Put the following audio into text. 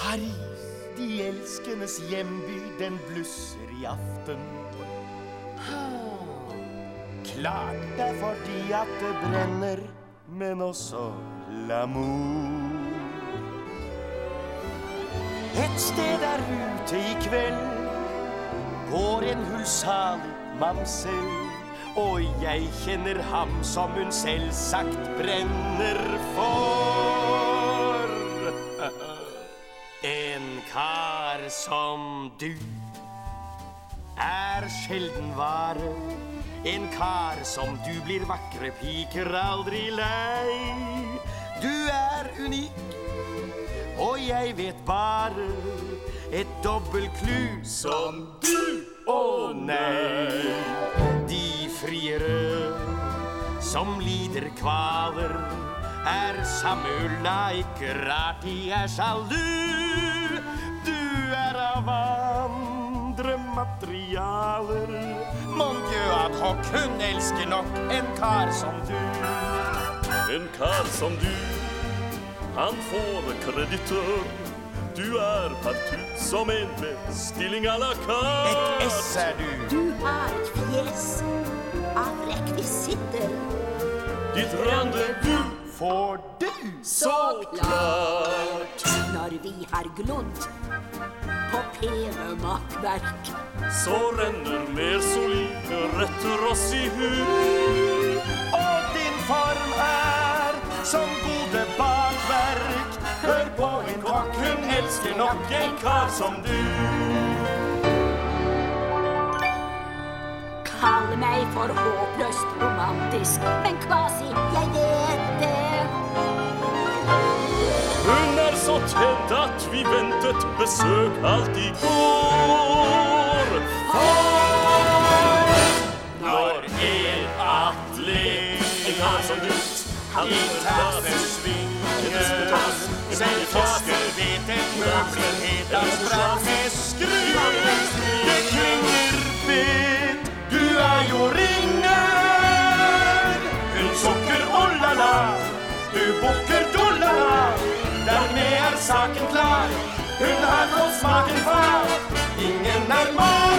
Paris, de elskendes hjemby, den blusser i aften. Klart det er fordi at det brenner, men også l'amour. Et sted der ute i kveld går en hulsalig mamsell. Og jeg kjenner ham som hun selvsagt brenner for. En kar som du er sjelden vare. En kar som du blir vakre piker aldri lei. Du er unik, og jeg vet bare et dobbeltklu som du. Å nei, de friere som lider kvaler, er samme ulla, ikke rart de er sjalu. Av andre materialer. Mon Dieu at hoc, hun elsker nok en kar som du. En kar som du, han får kreditter. Du er partout som en bestilling à la carte. Et ess er du. Du har et fjes av rekvisitter. Ditt rendezvous Får du så klart. Når vi har glodd på pene makkverk. Så renner mer solide retter oss i hu. Og din form er som gode bakverk. Hør på en kokk, hun elsker nok en kar som du. Kall meg for håpløst romantisk, men kvasi, jeg vet det. Er at vi ventet besøk alt i går. For når en atlet, en kar som gutt, han Gitarren svingende selv forsker vet en møbler av sprang saken klar, hun har fått smaken far. Ingen er mat.